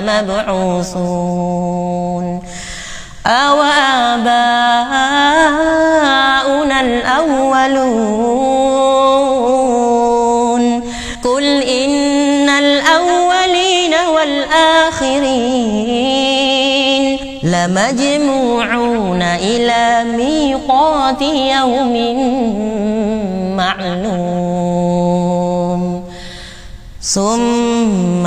لمبعوثون أو آباؤنا الأولون. قل إن الأولين والآخرين لمجموعون إلى ميقات يوم معلوم. ثم